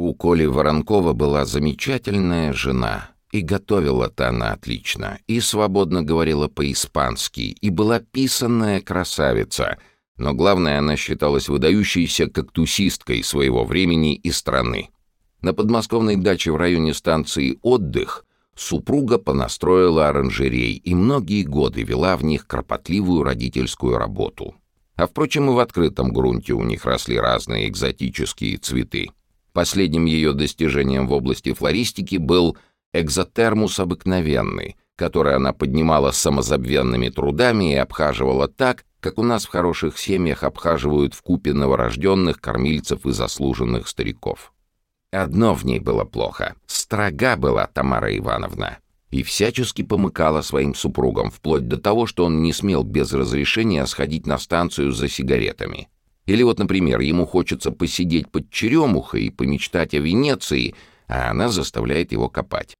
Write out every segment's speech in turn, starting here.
У Коли Воронкова была замечательная жена, и готовила-то она отлично, и свободно говорила по-испански, и была писанная красавица, но главное, она считалась выдающейся кактусисткой своего времени и страны. На подмосковной даче в районе станции «Отдых» супруга понастроила оранжерей и многие годы вела в них кропотливую родительскую работу. А впрочем, и в открытом грунте у них росли разные экзотические цветы. Последним ее достижением в области флористики был экзотермус обыкновенный, который она поднимала самозабвенными трудами и обхаживала так, как у нас в хороших семьях обхаживают в купе новорожденных кормильцев и заслуженных стариков. Одно в ней было плохо. Строга была Тамара Ивановна. И всячески помыкала своим супругам, вплоть до того, что он не смел без разрешения сходить на станцию за сигаретами. Или вот, например, ему хочется посидеть под черемухой и помечтать о Венеции, а она заставляет его копать.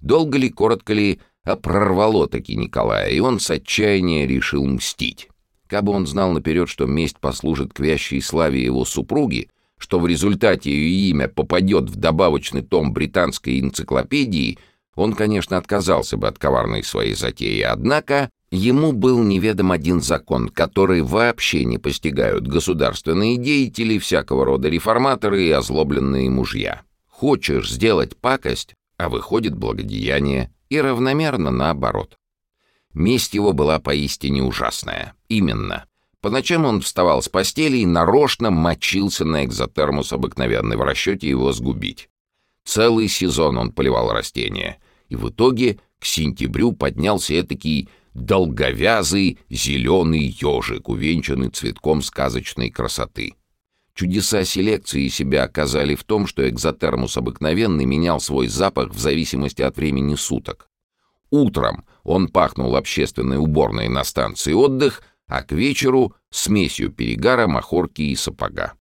Долго ли, коротко ли, а прорвало таки Николая, и он с отчаяния решил мстить. Кабы он знал наперед, что месть послужит к вящей славе его супруги, что в результате ее имя попадет в добавочный том британской энциклопедии, он, конечно, отказался бы от коварной своей затеи, однако ему был неведом один закон, который вообще не постигают государственные деятели, всякого рода реформаторы и озлобленные мужья. Хочешь сделать пакость, а выходит благодеяние, и равномерно наоборот. Месть его была поистине ужасная. Именно. По ночам он вставал с постели и нарочно мочился на экзотермус обыкновенный в расчете его сгубить. Целый сезон он поливал растения, и в итоге к сентябрю поднялся этакий долговязый зеленый ежик, увенчанный цветком сказочной красоты. Чудеса селекции себя оказали в том, что экзотермус обыкновенный менял свой запах в зависимости от времени суток. Утром он пахнул общественной уборной на станции отдых, а к вечеру — смесью перегара, махорки и сапога.